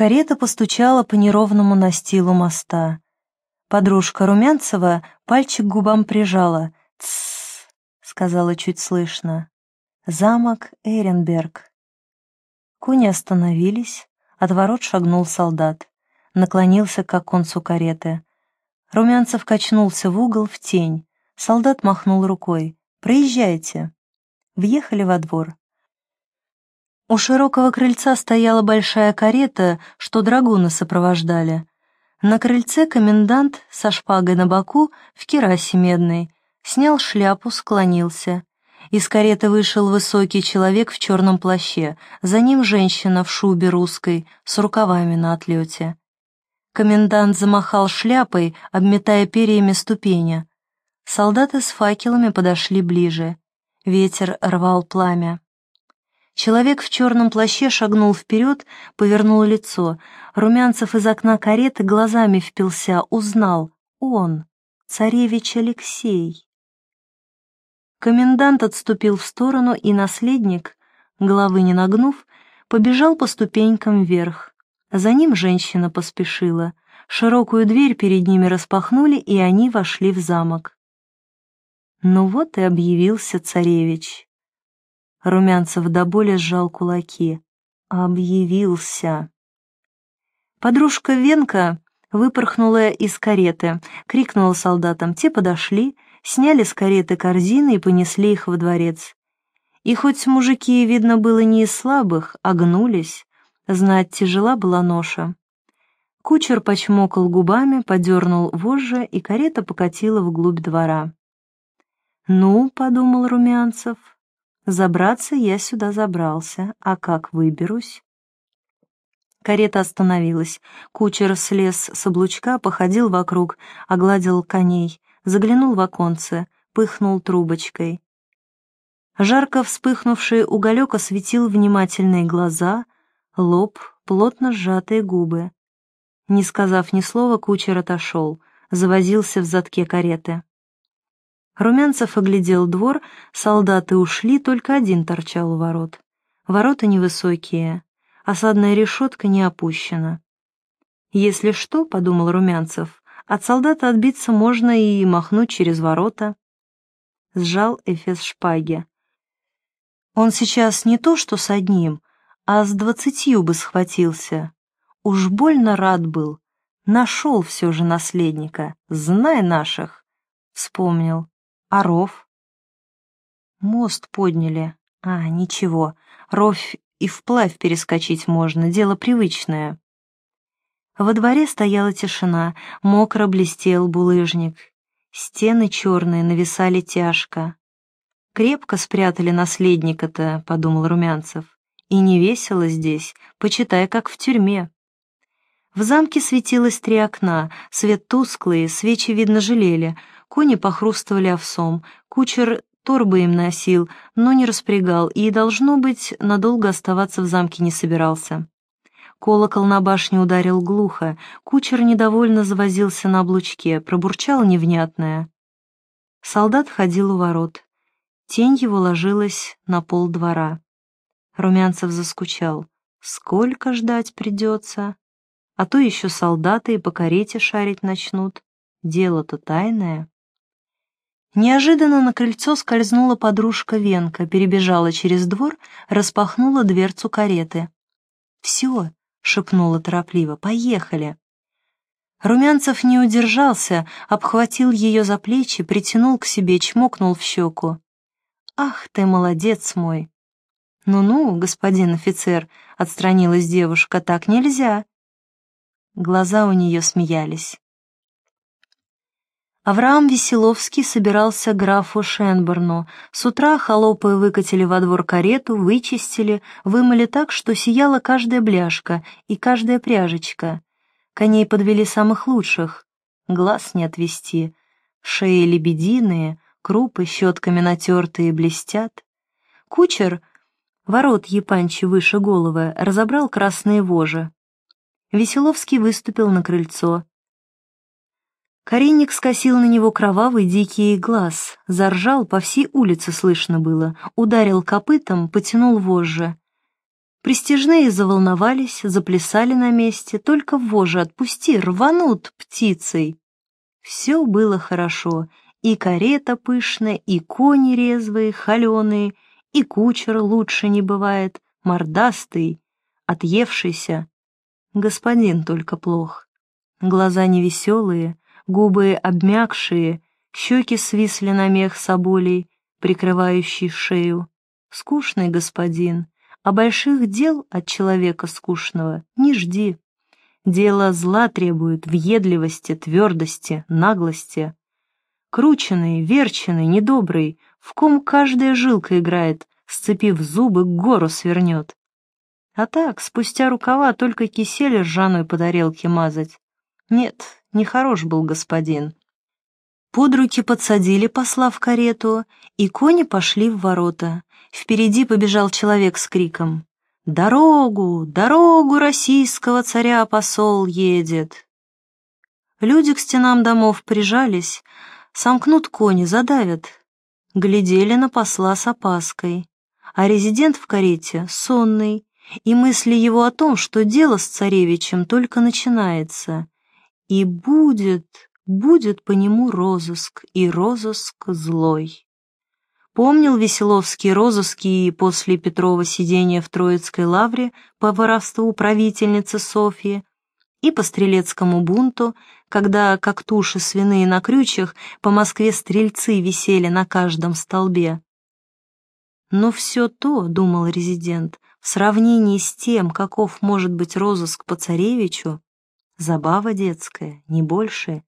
Карета постучала по неровному настилу моста. Подружка Румянцева пальчик к губам прижала. «Тссс», — сказала чуть слышно. «Замок Эренберг». Кони остановились, от ворот шагнул солдат. Наклонился к оконцу кареты. Румянцев качнулся в угол, в тень. Солдат махнул рукой. «Проезжайте». Въехали во двор. У широкого крыльца стояла большая карета, что драгуны сопровождали. На крыльце комендант со шпагой на боку в керасе медной снял шляпу, склонился. Из кареты вышел высокий человек в черном плаще, за ним женщина в шубе русской с рукавами на отлете. Комендант замахал шляпой, обметая перьями ступени. Солдаты с факелами подошли ближе. Ветер рвал пламя. Человек в черном плаще шагнул вперед, повернул лицо. Румянцев из окна кареты глазами впился, узнал. Он, царевич Алексей. Комендант отступил в сторону, и наследник, головы не нагнув, побежал по ступенькам вверх. За ним женщина поспешила. Широкую дверь перед ними распахнули, и они вошли в замок. Ну вот и объявился царевич. Румянцев до боли сжал кулаки. Объявился. Подружка Венка выпорхнула из кареты, крикнула солдатам. Те подошли, сняли с кареты корзины и понесли их во дворец. И хоть мужики, видно, было не из слабых, а гнулись, знать тяжела была ноша. Кучер почмокал губами, подернул вожжи, и карета покатила вглубь двора. «Ну», — подумал Румянцев, Забраться я сюда забрался, а как выберусь? Карета остановилась. Кучер слез с облучка, походил вокруг, огладил коней, заглянул в оконце, пыхнул трубочкой. Жарко вспыхнувший уголек осветил внимательные глаза, лоб, плотно сжатые губы. Не сказав ни слова, кучер отошел, завозился в задке кареты. Румянцев оглядел двор, солдаты ушли, только один торчал у ворот. Ворота невысокие, осадная решетка не опущена. «Если что», — подумал Румянцев, — «от солдата отбиться можно и махнуть через ворота». Сжал эфес шпаги. Он сейчас не то что с одним, а с двадцатью бы схватился. Уж больно рад был. Нашел все же наследника, знай наших. Вспомнил. А ров? Мост подняли. А, ничего. Ров и вплавь перескочить можно, дело привычное. Во дворе стояла тишина, мокро блестел булыжник. Стены черные нависали тяжко. Крепко спрятали наследника-то, подумал Румянцев. И не весело здесь, почитай, как в тюрьме. В замке светилось три окна, свет тусклый, свечи, видно, жалели, Кони похрустывали овсом, кучер торбы им носил, но не распрягал и, должно быть, надолго оставаться в замке не собирался. Колокол на башне ударил глухо, кучер недовольно завозился на облучке, пробурчал невнятное. Солдат ходил у ворот. Тень его ложилась на пол двора. Румянцев заскучал. Сколько ждать придется? А то еще солдаты и по карете шарить начнут. Дело-то тайное. Неожиданно на крыльцо скользнула подружка Венка, перебежала через двор, распахнула дверцу кареты. «Все», — шепнула торопливо, — «поехали». Румянцев не удержался, обхватил ее за плечи, притянул к себе, чмокнул в щеку. «Ах ты, молодец мой!» «Ну-ну, господин офицер», — отстранилась девушка, — «так нельзя». Глаза у нее смеялись. Авраам Веселовский собирался графу Шенборну. С утра холопы выкатили во двор карету, вычистили, вымыли так, что сияла каждая бляшка и каждая пряжечка. Коней подвели самых лучших. Глаз не отвести. Шеи лебединые, крупы щетками натертые блестят. Кучер, ворот Епанчи выше головы, разобрал красные вожи. Веселовский выступил на крыльцо. Коренник скосил на него кровавый дикий глаз, заржал, по всей улице слышно было, ударил копытом, потянул вожжи. Престижные заволновались, заплясали на месте, только вожжи отпусти, рванут птицей. Все было хорошо, и карета пышная, и кони резвые, холеные, и кучер лучше не бывает, мордастый, отъевшийся. Господин только плох. Глаза невеселые, губы обмякшие, щеки свисли на мех соболей, прикрывающий шею. Скучный господин, а больших дел от человека скучного не жди. Дело зла требует въедливости, твердости, наглости. Крученный, верченый, недобрый, в ком каждая жилка играет, сцепив зубы, гору свернет. А так, спустя рукава только кисель ржаной по тарелке мазать. Нет, нехорош был господин. Под руки подсадили посла в карету, и кони пошли в ворота. Впереди побежал человек с криком. «Дорогу! Дорогу российского царя посол едет!» Люди к стенам домов прижались, сомкнут кони, задавят. Глядели на посла с опаской, а резидент в карете сонный, и мысли его о том, что дело с царевичем только начинается, и будет, будет по нему розыск, и розыск злой. Помнил Веселовский розыски после Петрова сидения в Троицкой лавре по воровству правительницы Софьи и по стрелецкому бунту, когда, как туши свиные на крючах, по Москве стрельцы висели на каждом столбе. Но все то, думал резидент, в сравнении с тем, каков может быть розыск по царевичу, забава детская, не больше.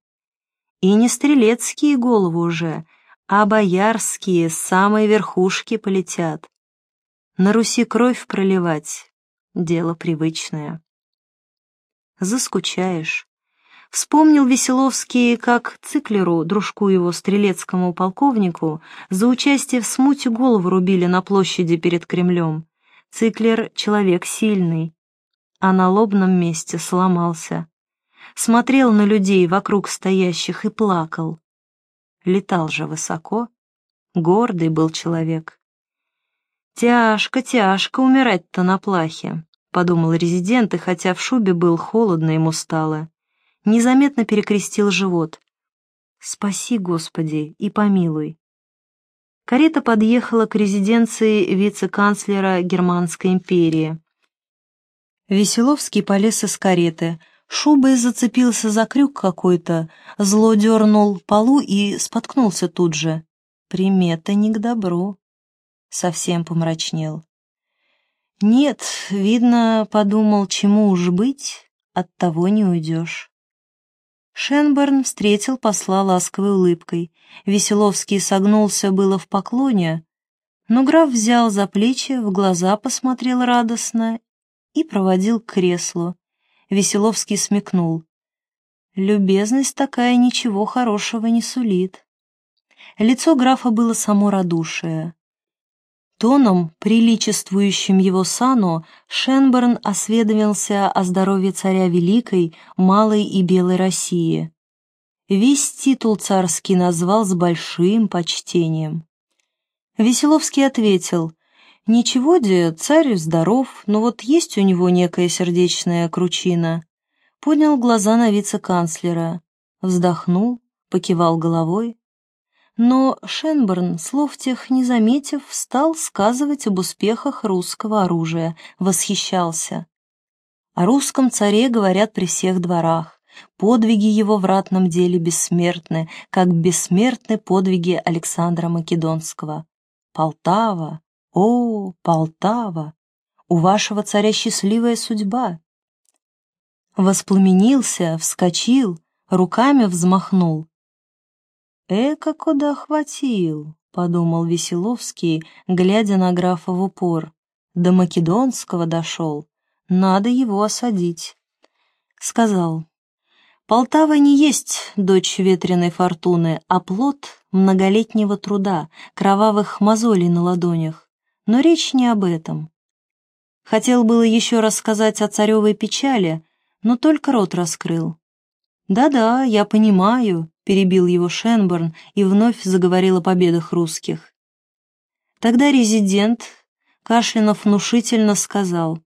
И не стрелецкие головы уже — а боярские с самой верхушки полетят. На Руси кровь проливать — дело привычное. Заскучаешь. Вспомнил Веселовский, как Циклеру, дружку его стрелецкому полковнику, за участие в смуте голову рубили на площади перед Кремлем. Циклер — человек сильный, а на лобном месте сломался. Смотрел на людей вокруг стоящих и плакал летал же высоко, гордый был человек. «Тяжко, тяжко умирать-то на плахе», — подумал резидент, и хотя в шубе был холодно, ему стало. Незаметно перекрестил живот. «Спаси, Господи, и помилуй». Карета подъехала к резиденции вице-канцлера Германской империи. Веселовский полез из кареты — Шубой зацепился за крюк какой-то, зло дернул полу и споткнулся тут же. Примета не к добру. Совсем помрачнел. Нет, видно, подумал, чему уж быть, от того не уйдешь. Шенберн встретил посла ласковой улыбкой. Веселовский согнулся было в поклоне, но граф взял за плечи, в глаза посмотрел радостно и проводил к креслу. Веселовский смекнул. Любезность такая ничего хорошего не сулит. Лицо графа было само радушие. Тоном, приличествующим его сану, Шенберн осведомился о здоровье царя Великой, Малой и Белой России. Весь титул царский назвал с большим почтением. Веселовский ответил, Ничего, де, царь здоров, но вот есть у него некая сердечная кручина. Поднял глаза на вице-канцлера, вздохнул, покивал головой. Но Шенберн, слов тех не заметив, стал сказывать об успехах русского оружия, восхищался. О русском царе говорят при всех дворах. Подвиги его в ратном деле бессмертны, как бессмертны подвиги Александра Македонского. Полтава, «О, Полтава, у вашего царя счастливая судьба!» Воспламенился, вскочил, руками взмахнул. «Эка куда хватил!» — подумал Веселовский, глядя на графа в упор. «До Македонского дошел. Надо его осадить». Сказал, «Полтава не есть дочь ветреной фортуны, а плод многолетнего труда, кровавых мозолей на ладонях. Но речь не об этом. Хотел было еще рассказать о царевой печали, но только рот раскрыл. «Да-да, я понимаю», — перебил его Шенборн и вновь заговорил о победах русских. Тогда резидент Кашлянов внушительно сказал.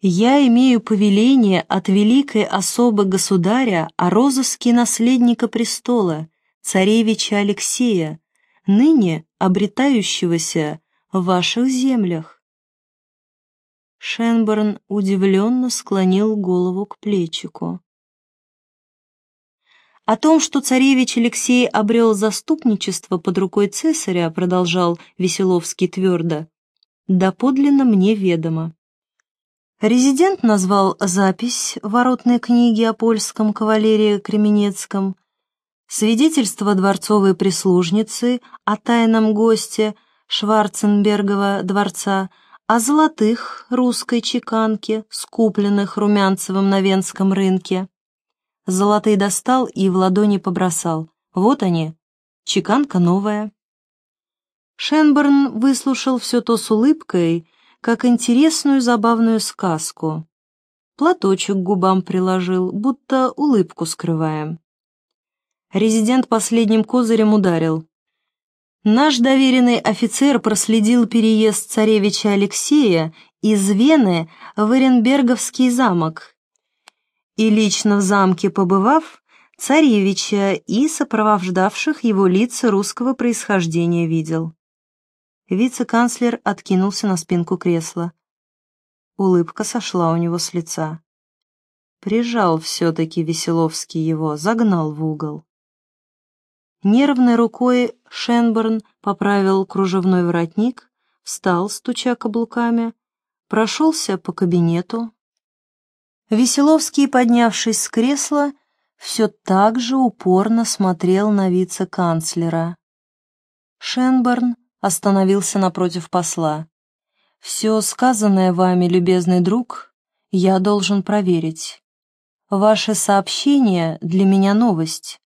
«Я имею повеление от великой особы государя о розыске наследника престола, царевича Алексея, ныне обретающегося в ваших землях». Шенборн удивленно склонил голову к плечику. О том, что царевич Алексей обрел заступничество под рукой цесаря, продолжал Веселовский твердо, доподлинно мне ведомо. Резидент назвал запись воротной книги о польском кавалерии Кременецком, свидетельство дворцовой прислужницы о тайном госте Шварценбергова дворца, о золотых русской чеканке, скупленных Румянцевым на Венском рынке, Золотые достал и в ладони побросал. Вот они, чеканка новая. Шенборн выслушал все то с улыбкой, как интересную забавную сказку. Платочек к губам приложил, будто улыбку скрывая. Резидент последним козырем ударил. Наш доверенный офицер проследил переезд царевича Алексея из Вены в Эренберговский замок и лично в замке побывав, царевича и сопровождавших его лица русского происхождения видел. Вице-канцлер откинулся на спинку кресла. Улыбка сошла у него с лица. Прижал все-таки Веселовский его, загнал в угол. Нервной рукой Шенборн поправил кружевной воротник, встал, стуча каблуками, прошелся по кабинету, Веселовский, поднявшись с кресла, все так же упорно смотрел на вице-канцлера. Шенборн остановился напротив посла. «Все сказанное вами, любезный друг, я должен проверить. Ваше сообщение для меня новость.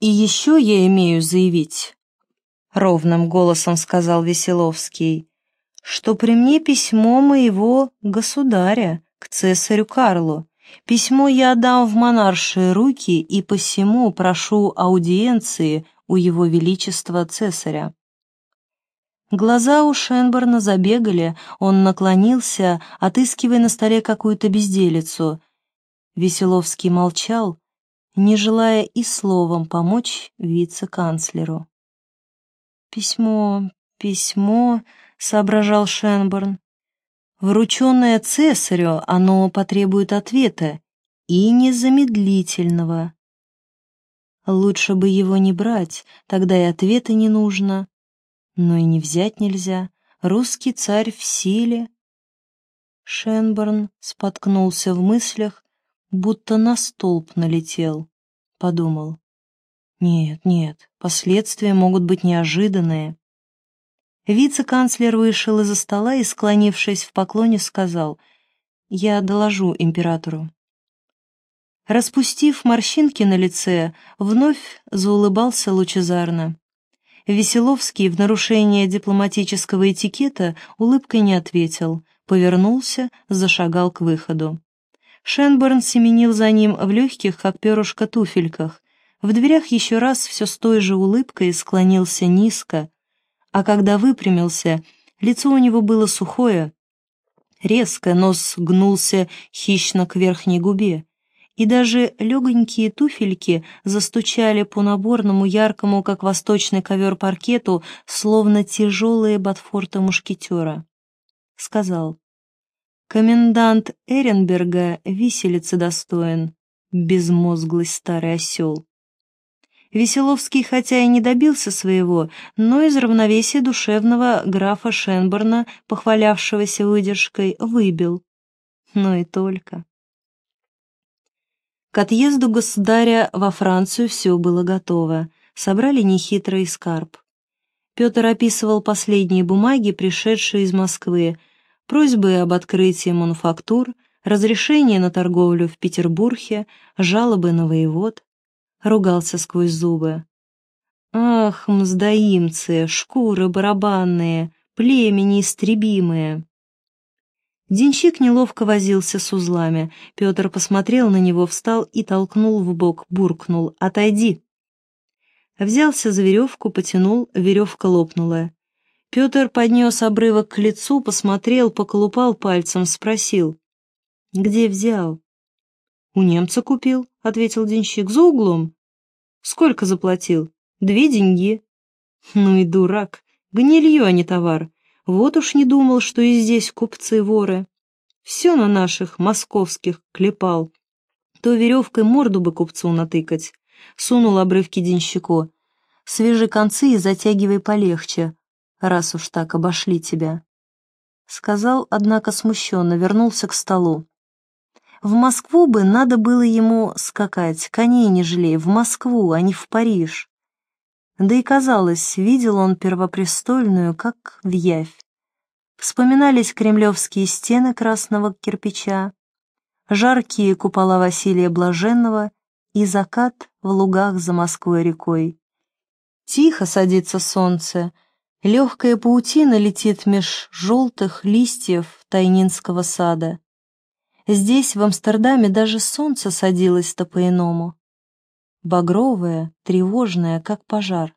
И еще я имею заявить, — ровным голосом сказал Веселовский, — что при мне письмо моего государя, к цесарю Карлу. Письмо я отдам в монаршие руки и посему прошу аудиенции у его величества цесаря». Глаза у Шенборна забегали, он наклонился, отыскивая на столе какую-то безделицу. Веселовский молчал, не желая и словом помочь вице-канцлеру. «Письмо, письмо», — соображал Шенборн. Врученное цесарю, оно потребует ответа, и незамедлительного. Лучше бы его не брать, тогда и ответа не нужно. Но и не взять нельзя, русский царь в силе. Шенборн споткнулся в мыслях, будто на столб налетел. Подумал. Нет, нет, последствия могут быть неожиданные. Вице-канцлер вышел из-за стола и, склонившись в поклоне, сказал «Я доложу императору». Распустив морщинки на лице, вновь заулыбался лучезарно. Веселовский в нарушение дипломатического этикета улыбкой не ответил, повернулся, зашагал к выходу. Шенборн семенил за ним в легких, как перышко, туфельках. В дверях еще раз все с той же улыбкой склонился низко, а когда выпрямился, лицо у него было сухое, резко нос гнулся хищно к верхней губе, и даже легонькие туфельки застучали по наборному яркому, как восточный ковер паркету, словно тяжелые ботфорты мушкетера. Сказал, «Комендант Эренберга виселицы достоин, безмозглый старый осел». Веселовский хотя и не добился своего, но из равновесия душевного графа Шенборна, похвалявшегося выдержкой, выбил. Но и только. К отъезду государя во Францию все было готово. Собрали нехитрый скарб. Петр описывал последние бумаги, пришедшие из Москвы, просьбы об открытии мануфактур, разрешение на торговлю в Петербурге, жалобы на воевод ругался сквозь зубы. «Ах, мздоимцы, шкуры барабанные, племя неистребимые!» Денщик неловко возился с узлами. Петр посмотрел на него, встал и толкнул в бок, буркнул «Отойди!». Взялся за веревку, потянул, веревка лопнула. Петр поднес обрывок к лицу, посмотрел, поколупал пальцем, спросил. «Где взял?» «У немца купил», — ответил денщик, — «за углом». «Сколько заплатил?» «Две деньги». «Ну и дурак, гнилье, а не товар. Вот уж не думал, что и здесь купцы-воры. Все на наших, московских, клепал. То веревкой морду бы купцу натыкать». Сунул обрывки денщику. «Свяжи концы и затягивай полегче, раз уж так обошли тебя». Сказал, однако смущенно, вернулся к столу. В Москву бы надо было ему скакать, коней не жалей, в Москву, а не в Париж. Да и казалось, видел он первопрестольную, как в явь. Вспоминались кремлевские стены красного кирпича, жаркие купола Василия Блаженного и закат в лугах за Москвой рекой. Тихо садится солнце, легкая паутина летит меж желтых листьев Тайнинского сада. Здесь, в Амстердаме, даже солнце садилось-то по-иному. Багровое, тревожное, как пожар.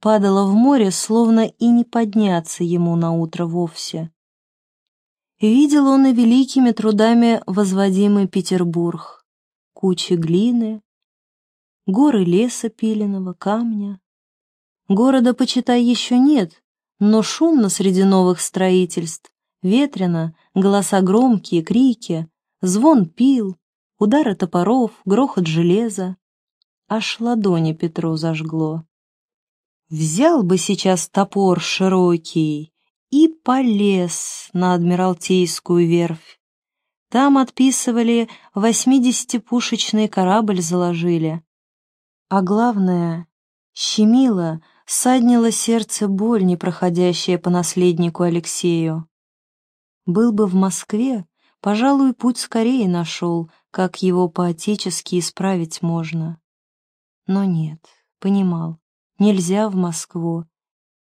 Падало в море, словно и не подняться ему на утро вовсе. Видел он и великими трудами возводимый Петербург кучи глины, горы леса пиленого, камня. Города, почитай, еще нет, но шумно среди новых строительств, ветрено, голоса громкие, крики, звон пил, удары топоров, грохот железа. Аж ладони Петру зажгло. Взял бы сейчас топор широкий и полез на Адмиралтейскую верфь. Там отписывали, восьмидесятипушечный корабль заложили. А главное, щемило, саднило сердце боль, не проходящая по наследнику Алексею. Был бы в Москве, пожалуй, путь скорее нашел, как его поотечески исправить можно. Но нет, понимал, нельзя в Москву,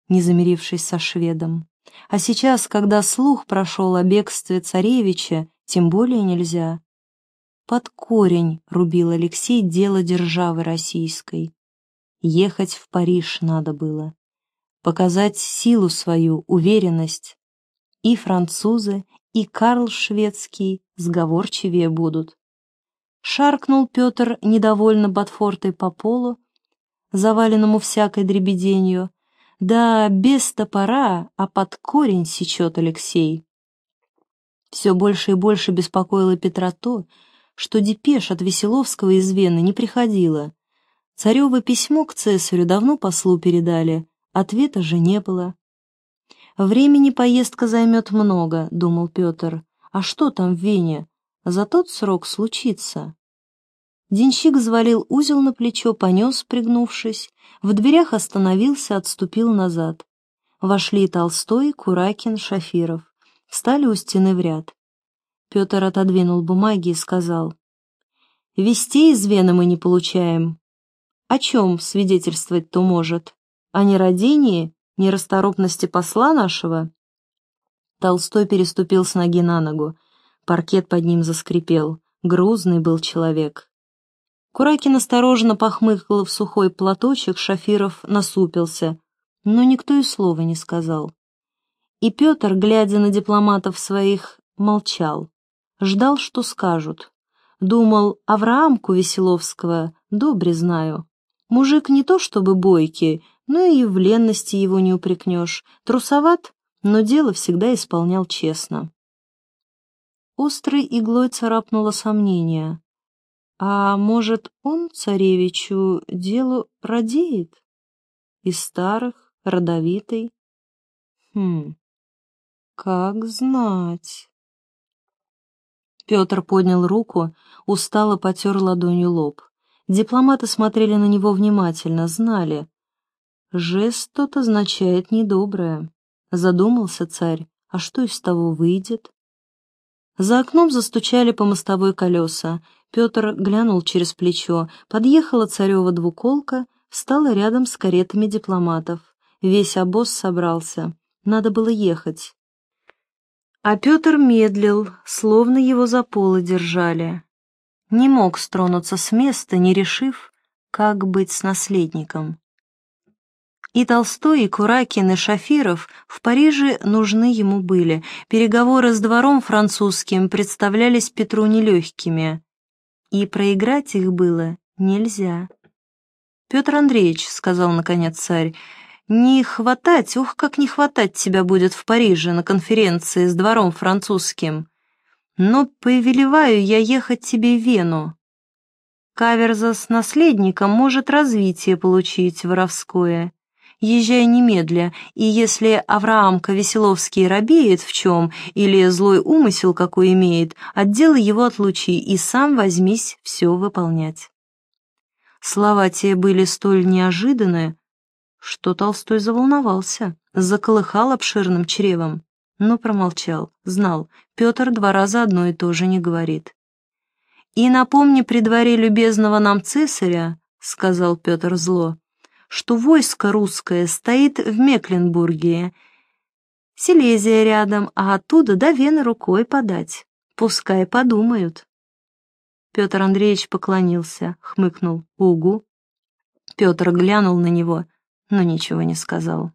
не замирившись со шведом. А сейчас, когда слух прошел о бегстве царевича, тем более нельзя. Под корень рубил Алексей дело державы российской. Ехать в Париж надо было. Показать силу свою, уверенность. И французы, и Карл шведский сговорчивее будут. Шаркнул Петр недовольно Ботфортой по полу, заваленному всякой дребеденью. Да, без топора, а под корень сечет Алексей. Все больше и больше беспокоило Петра то, что депеш от Веселовского из Вены не приходило. Царево письмо к цесарю давно послу передали, ответа же не было. «Времени поездка займет много», — думал Петр. «А что там в Вене? За тот срок случится». Денщик взвалил узел на плечо, понес, пригнувшись. В дверях остановился, отступил назад. Вошли Толстой, Куракин, Шафиров встали у стены в ряд. Петр отодвинул бумаги и сказал, «Вестей из Вены мы не получаем. О чем свидетельствовать-то может? О нерадении, нерасторопности посла нашего?» Толстой переступил с ноги на ногу. Паркет под ним заскрипел. Грузный был человек. Куракин осторожно похмыкал в сухой платочек, Шафиров насупился, но никто и слова не сказал. И Петр, глядя на дипломатов своих, молчал, ждал, что скажут. Думал, Авраамку Веселовского добре знаю. Мужик не то чтобы бойкий, но и в ленности его не упрекнешь. Трусоват, но дело всегда исполнял честно. Острой иглой царапнуло сомнение. А может, он царевичу делу радеет? Из старых, родовитый? Хм, как знать. Петр поднял руку, устало потер ладонью лоб. Дипломаты смотрели на него внимательно, знали. Жест тот означает недоброе. Задумался царь, а что из того выйдет? За окном застучали по мостовой колеса. Петр глянул через плечо. Подъехала царева двуколка, встала рядом с каретами дипломатов. Весь обоз собрался. Надо было ехать. А Петр медлил, словно его за полы держали. Не мог стронуться с места, не решив, как быть с наследником. И Толстой, и Куракин, и Шафиров в Париже нужны ему были. Переговоры с двором французским представлялись Петру нелегкими. И проиграть их было нельзя. «Петр Андреевич», — сказал наконец царь, — «не хватать, ух, как не хватать тебя будет в Париже на конференции с двором французским. Но повелеваю я ехать тебе в Вену. Каверза с наследником может развитие получить воровское езжай немедля, и если Авраамка Веселовский робеет в чем или злой умысел какой имеет, отделай его отлучи и сам возьмись все выполнять. Слова те были столь неожиданные, что Толстой заволновался, заколыхал обширным чревом, но промолчал, знал, Петр два раза одно и то же не говорит. «И напомни при дворе любезного нам цесаря», — сказал Петр зло, что войско русское стоит в Мекленбурге. Силезия рядом, а оттуда до Вены рукой подать. Пускай подумают. Петр Андреевич поклонился, хмыкнул. «Угу». Петр глянул на него, но ничего не сказал.